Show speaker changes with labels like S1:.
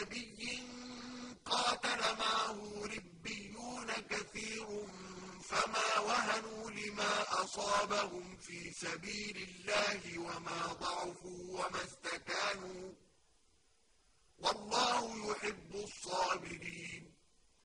S1: نبي قاتل معه ربيون كثير فما وهنوا لما أصابهم في سبيل الله وما ضعفوا وما استقاموا